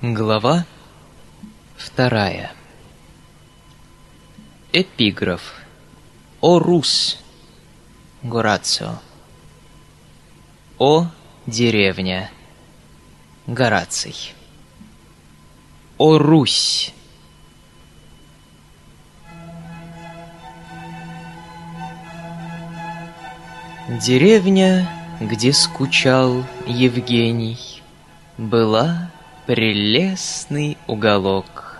Глава вторая. Эпиграф. О Рус. Горацио. О деревня. Гораций. О Русь. Деревня, где скучал Евгений, была прелестный уголок.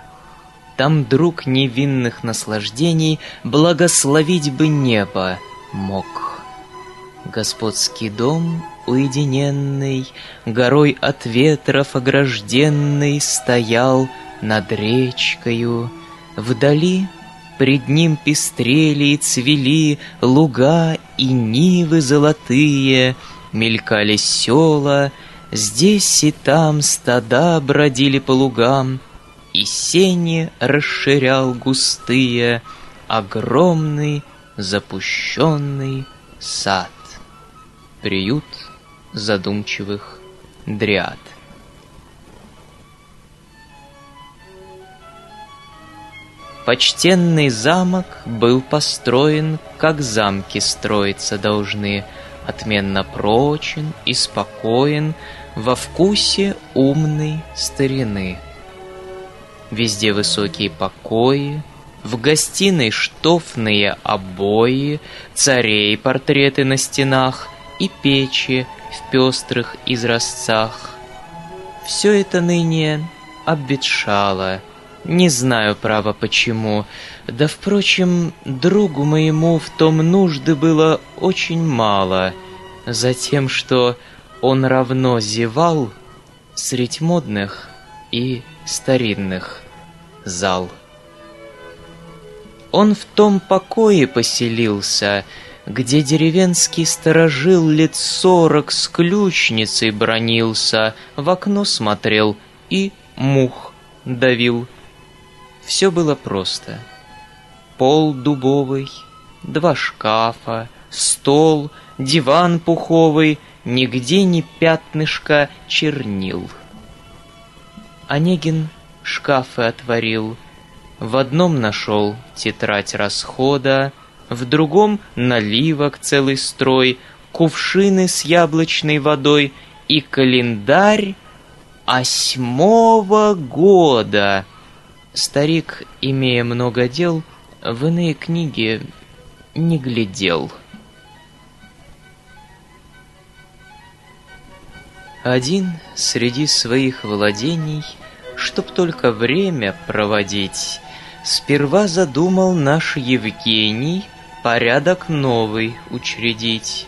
Там друг невинных наслаждений Благословить бы небо мог. Господский дом уединенный, Горой от ветров огражденный, Стоял над речкою. Вдали пред ним пестрели и цвели Луга и нивы золотые, Мелькали села — Здесь и там стада бродили по лугам, И сени расширял густые Огромный запущенный сад. Приют задумчивых дриад. Почтенный замок был построен, как замки строиться должны, отменно прочен и спокоен, во вкусе умной старины. Везде высокие покои, в гостиной штофные обои, царей портреты на стенах и печи в пестрых изразцах. Все это ныне обветшало, не знаю, право, почему. Да, впрочем, другу моему в том нужды было очень мало. Затем, что он равно зевал средь модных и старинных зал. Он в том покое поселился, где деревенский сторожил лет сорок с ключницей бронился, в окно смотрел и мух давил. Все было просто. Пол дубовый, два шкафа, стол, диван пуховый, нигде ни пятнышка чернил. Онегин шкафы отворил, в одном нашел тетрадь расхода, в другом наливок целый строй, кувшины с яблочной водой и календарь восьмого года — Старик, имея много дел, в иные книги не глядел. Один среди своих владений, Чтоб только время проводить, Сперва задумал наш Евгений Порядок новый учредить.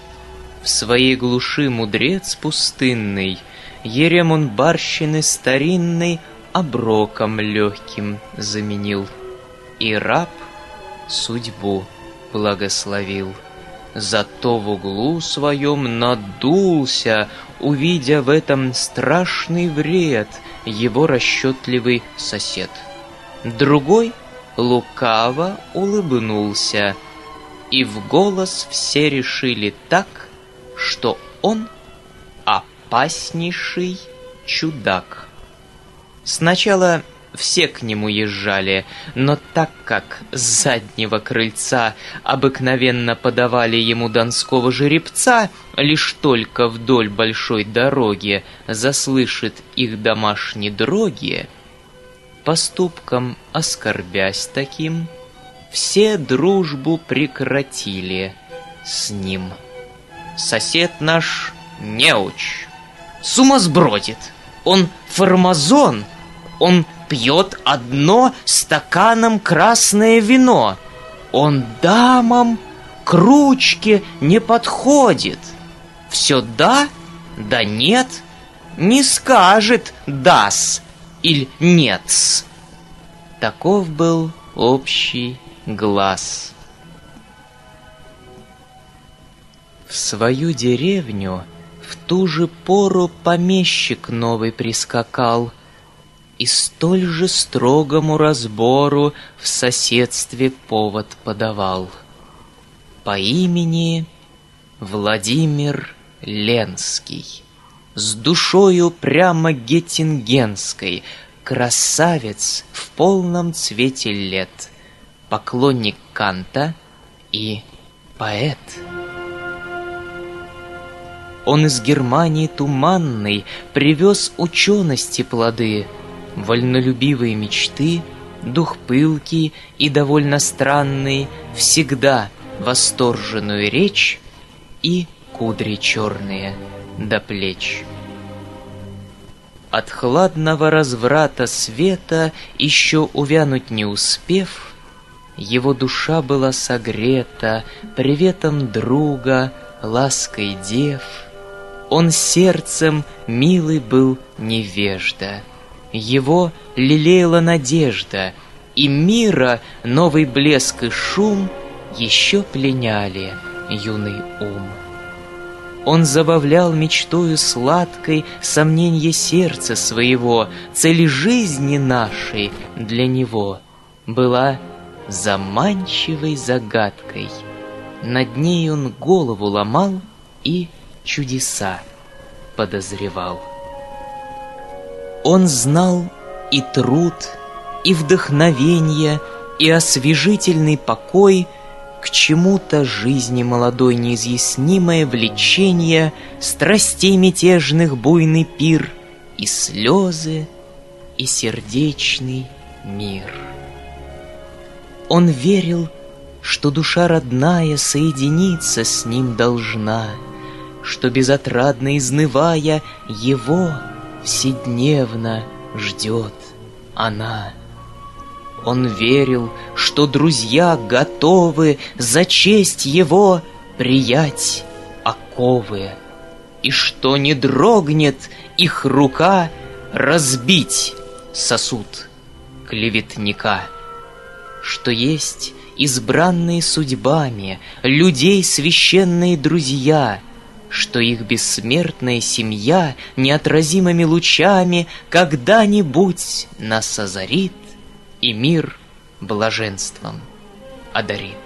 В своей глуши мудрец пустынный, Еремон барщины старинный оброком легким заменил. И раб судьбу благословил. Зато в углу своем надулся, увидя в этом страшный вред его расчетливый сосед. Другой лукаво улыбнулся, и в голос все решили так, что он опаснейший чудак. Сначала все к нему езжали, но так как с заднего крыльца обыкновенно подавали ему донского жеребца, лишь только вдоль большой дороги заслышит их домашние дроги, поступком оскорбясь таким, все дружбу прекратили с ним. Сосед наш неуч, сумасбродит, он формазон, он пьет одно стаканом красное вино. Он дамам к ручке не подходит. Все да, да нет, не скажет дас или нет. Таков был общий глаз. В свою деревню в ту же пору помещик новый прискакал И столь же строгому разбору В соседстве повод подавал. По имени Владимир Ленский. с душою прямо геттингенской, красавец в полном цвете лет, поклонник Канта и поэт. Он из Германии туманной привез учености плоды, вольнолюбивые мечты, дух пылкий и довольно странный, всегда восторженную речь и кудри черные до плеч. От хладного разврата света, еще увянуть не успев, его душа была согрета приветом друга, лаской дев — он сердцем милый был невежда. Его лелеяла надежда, И мира новый блеск и шум Еще пленяли юный ум. Он забавлял мечтою сладкой Сомненье сердца своего, Цель жизни нашей для него Была заманчивой загадкой. Над ней он голову ломал и чудеса подозревал. Он знал и труд, и вдохновение, и освежительный покой, к чему-то жизни молодой неизъяснимое влечение, страстей мятежных буйный пир, и слезы, и сердечный мир. Он верил, что душа родная соединиться с ним должна — что безотрадно изнывая его вседневно ждет она. Он верил, что друзья готовы за честь его приять оковы, и что не дрогнет их рука разбить сосуд клеветника, что есть избранные судьбами людей священные друзья — что их бессмертная семья неотразимыми лучами когда-нибудь нас озарит и мир блаженством одарит.